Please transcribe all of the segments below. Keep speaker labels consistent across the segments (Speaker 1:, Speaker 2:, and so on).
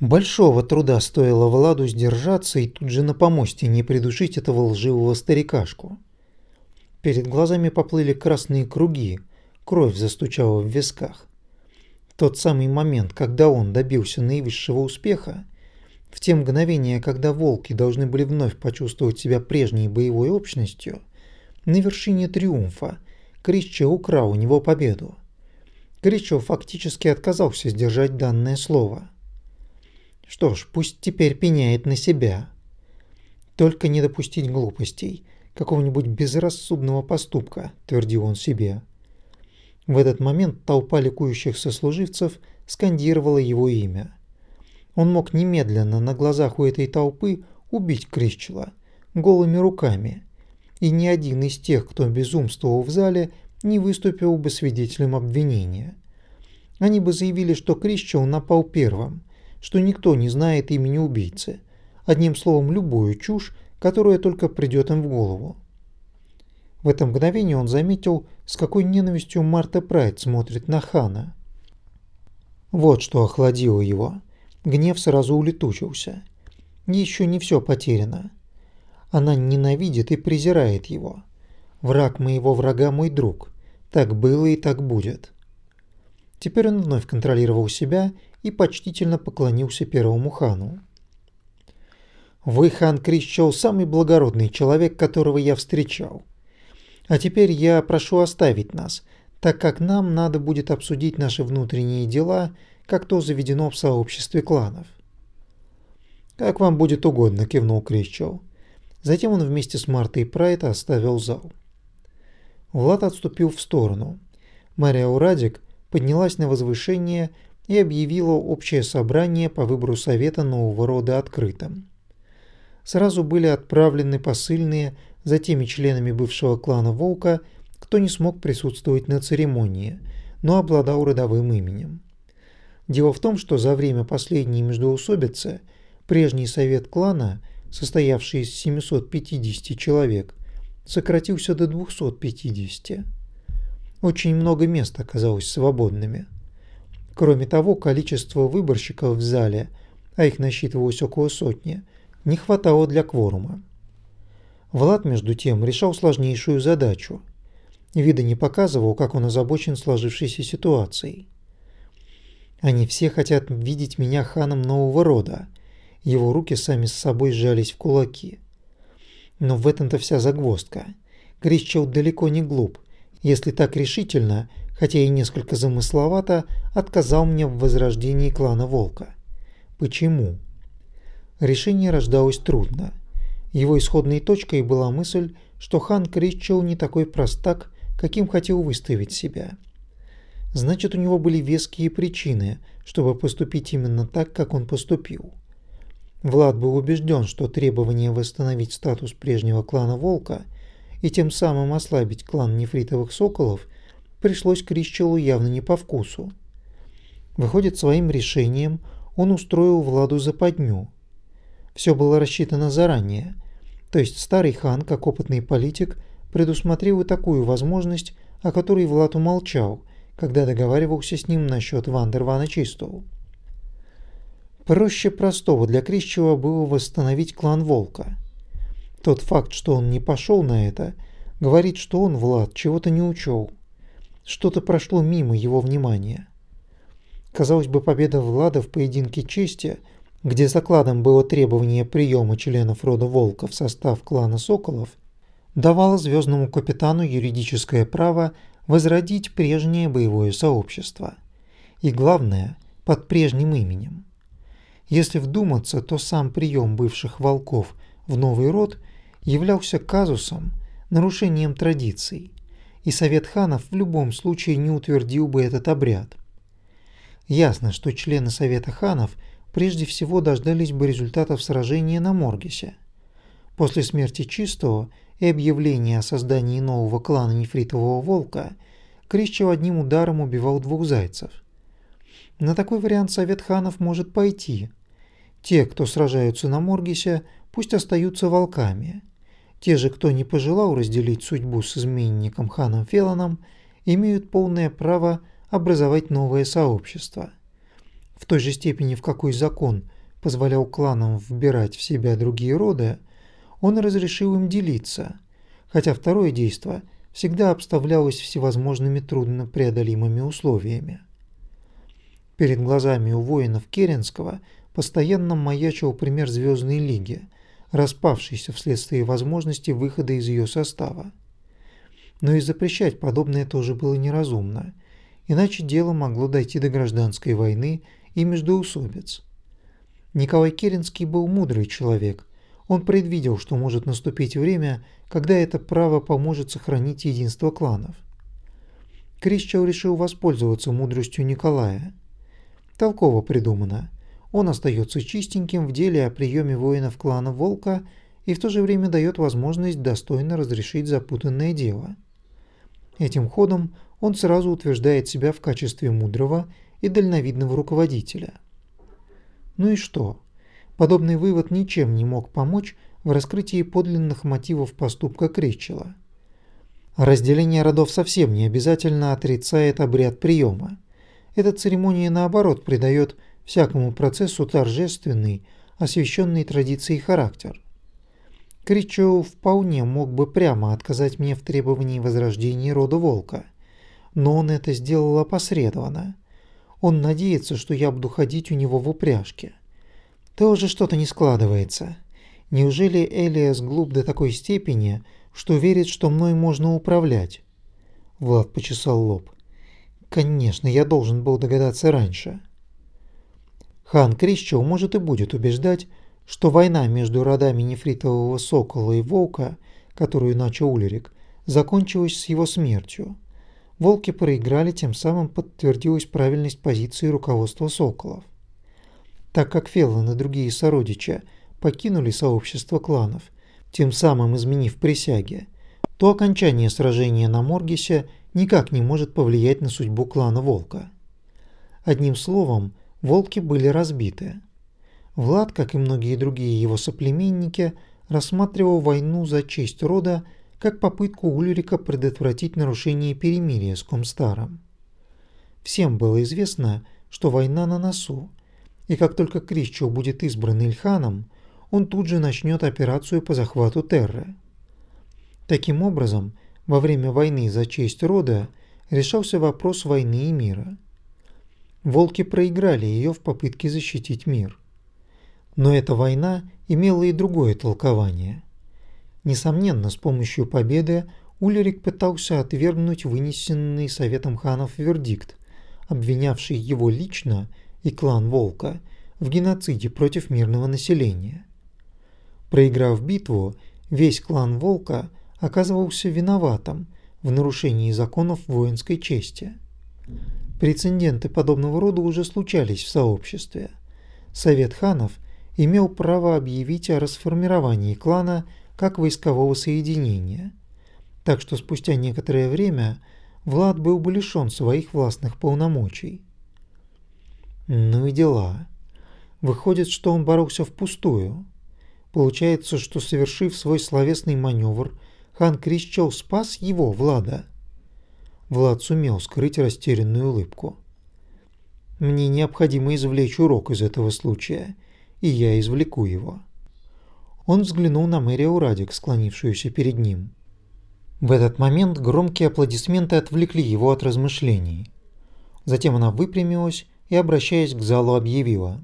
Speaker 1: Большого труда стоило Владу сдержаться и тут же на помосте не придушить этого лживого старикашку. Перед глазами поплыли красные круги, кровь застучала в висках. Тот самый момент, когда он добился наивысшего успеха, в те мгновения, когда волки должны были вновь почувствовать себя прежней боевой общностью, на вершине триумфа Криччо украл у него победу. Криччо фактически отказался сдержать данное слово – что ж, пусть теперь пеняет на себя. Только не допустить глупостей, какого-нибудь безрассудного поступка, твердил он себе. В этот момент толпа ликующих сослуживцев скандировала его имя. Он мог немедленно на глазах у этой толпы убить Крищела голыми руками, и ни один из тех, кто безумствовал в зале, не выступил бы свидетелем обвинения. Они бы заявили, что Крищел напал первым, что никто не знает имени убийцы. Одним словом, любую чушь, которая только придет им в голову. В это мгновение он заметил, с какой ненавистью Марта Прайд смотрит на Хана. Вот что охладило его. Гнев сразу улетучился. Еще не все потеряно. Она ненавидит и презирает его. Враг моего врага мой друг. Так было и так будет. Теперь он вновь контролировал себя и почтительно поклонился первому хану. «Вы, хан Крищел, самый благородный человек, которого я встречал. А теперь я прошу оставить нас, так как нам надо будет обсудить наши внутренние дела, как то заведено в сообществе кланов». «Как вам будет угодно», – кивнул Крищел. Затем он вместе с Мартой Прайт оставил зал. Влад отступил в сторону. Мария Урадик поднялась на возвышение и объявила общее собрание по выбору совета нового рода открытым. Сразу были отправлены посыльные за теми членами бывшего клана Волка, кто не смог присутствовать на церемонии, но обладал родовым именем. Дело в том, что за время последней междоусобицы прежний совет клана, состоявший из 750 человек, сократился до 250. Очень много мест оказалось свободными – Кроме того, количество выборщиков в зале, а их насчитывалось около сотни, не хватало для кворума. Влад, между тем, решал сложнейшую задачу. Вида не показывал, как он озабочен сложившейся ситуацией. Они все хотят видеть меня ханом нового рода. Его руки сами с собой сжались в кулаки. Но в этом-то вся загвоздка. Кричел далеко не глуп. Если так решительно, хотя и несколько замысловато, отказал мне в возрождении клана Волка. Почему? Решение рождалось трудно. Его исходной точкой была мысль, что хан Кричел не такой простак, каким хотел выставить себя. Значит, у него были веские причины, чтобы поступить именно так, как он поступил. Влад был убежден, что требование восстановить статус прежнего клана Волка и тем самым ослабить клан нефритовых соколов – пришлось Крищелу явно не по вкусу. Выходит, своим решением он устроил Владу западню. Все было рассчитано заранее, то есть старый хан, как опытный политик, предусмотрел и такую возможность, о которой Влад умолчал, когда договаривался с ним насчет Вандервана Чистоу. Проще простого для Крищева было восстановить клан Волка. Тот факт, что он не пошел на это, говорит, что он, Влад, чего-то не учел. Что-то прошло мимо его внимания. Казалось бы, победа Влада в поединке чести, где закладом было требование приема членов рода Волка в состав клана Соколов, давала звездному капитану юридическое право возродить прежнее боевое сообщество. И главное, под прежним именем. Если вдуматься, то сам прием бывших волков в новый род являлся казусом, нарушением традиций, и Совет ханов в любом случае не утвердил бы этот обряд. Ясно, что члены Совета ханов прежде всего дождались бы результатов сражения на Моргесе. После смерти Чистого и объявления о создании нового клана Нефритового Волка, Крищев одним ударом убивал двух зайцев. На такой вариант Совет ханов может пойти. Те, кто сражаются на Моргесе, пусть остаются волками – те же, кто не пожелал разделить судьбу с изменником ханом Феланом, имеют полное право образовать новое сообщество. в той же степени, в какой закон позволял кланам вбирать в себя другие роды, он разрешил им делиться, хотя второе действо всегда обставлялось всевозможными труднопреодолимыми условиями. Перед глазами у воинов Керенского постоянно маячил пример Звездной Лиги, распавшейся вследствие возможности выхода из ее состава. Но и запрещать подобное тоже было неразумно, иначе дело могло дойти до гражданской войны и междоусобиц. Николай Керенский был мудрый человек. Он предвидел, что может наступить время, когда это право поможет сохранить единство кланов. Крищев решил воспользоваться мудростью Николая. Толково придумано. Он остается чистеньким в деле о приеме воинов клана Волка и в то же время дает возможность достойно разрешить запутанное дело. Этим ходом он сразу утверждает себя в качестве мудрого и дальновидного руководителя. Ну и что? Подобный вывод ничем не мог помочь в раскрытии подлинных мотивов поступка Кречела. Разделение родов совсем не обязательно отрицает обряд приема. Эта церемония, наоборот, придает всякому процессу торжественный, освященный традицией характер. Кричоу вполне мог бы прямо отказать мне в требовании возрождения рода волка, но он это сделал опосредованно. Он надеется, что я буду ходить у него в упряжке. Тоже что-то не складывается. Неужели Элиас глуп до такой степени, что верит, что мной можно управлять? Влад почесал лоб. Конечно, я должен был догадаться раньше. Хан Крищев может и будет убеждать, что война между родами нефритового сокола и волка, которую начал Улерик, закончилась с его смертью. Волки проиграли, тем самым подтвердилась правильность позиции руководства соколов. Так как Феллон и другие сородичи покинули сообщество кланов, тем самым изменив присяги, то окончание сражения на Моргисе никак не может повлиять на судьбу клана Волка. Одним словом, волки были разбиты. Влад, как и многие другие его соплеменники, рассматривал войну за честь рода как попытку Ульрика предотвратить нарушение перемирия с Комстаром. Всем было известно, что война на носу, и как только Крищо будет избран Ильханом, он тут же начнет операцию по захвату Терры. Таким образом, во время войны за честь рода решался вопрос войны и мира. Волки проиграли ее в попытке защитить мир. Но эта война имела и другое толкование – Несомненно, с помощью победы Ульрик пытался отвергнуть вынесенный Советом ханов вердикт, обвинявший его лично и клан Волка в геноциде против мирного населения. Проиграв битву, весь клан Волка оказывался виноватым в нарушении законов воинской чести. Прецеденты подобного рода уже случались в сообществе. Совет ханов имел право объявить о расформировании клана как войскового соединения. Так что спустя некоторое время Влад был бы лишён своих властных полномочий. Ну и дела. Выходит, что он боролся впустую. Получается, что совершив свой словесный маневр, хан Крищел спас его, Влада. Влад сумел скрыть растерянную улыбку. Мне необходимо извлечь урок из этого случая, и я извлеку его. Он взглянул на Мэрио Радик, склонившуюся перед ним. В этот момент громкие аплодисменты отвлекли его от размышлений. Затем она выпрямилась и, обращаясь к залу, объявила.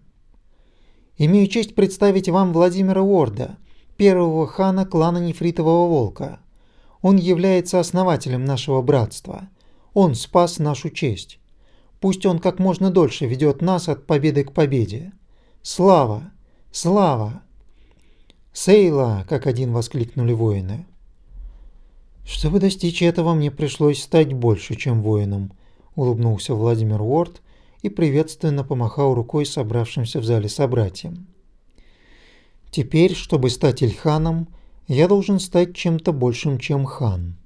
Speaker 1: «Имею честь представить вам Владимира Уорда, первого хана клана Нефритового Волка. Он является основателем нашего братства. Он спас нашу честь. Пусть он как можно дольше ведет нас от победы к победе. Слава! Слава!» «Сейла!» – как один воскликнули воины. «Чтобы достичь этого, мне пришлось стать больше, чем воином», – улыбнулся Владимир Уорд и приветственно помахал рукой собравшимся в зале собратьям. «Теперь, чтобы стать Ильханом, я должен стать чем-то большим, чем хан».